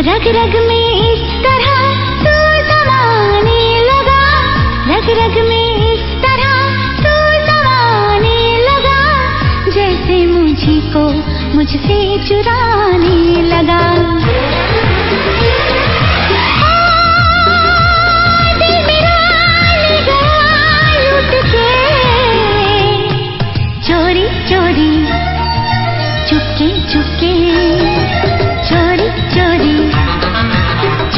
रग रग में इस तरह तू समाने लगा। रग रग में इस तरह तू समाने लगा। जैसे मुझे को मुझसे चुराने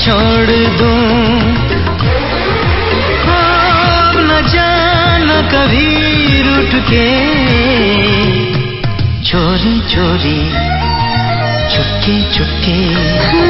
छोड़ दूँ। अब न जाना कभी रूठ के। चोरी चोरी चुपके चुपके।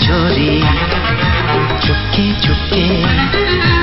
छोरी चुपके चुपके।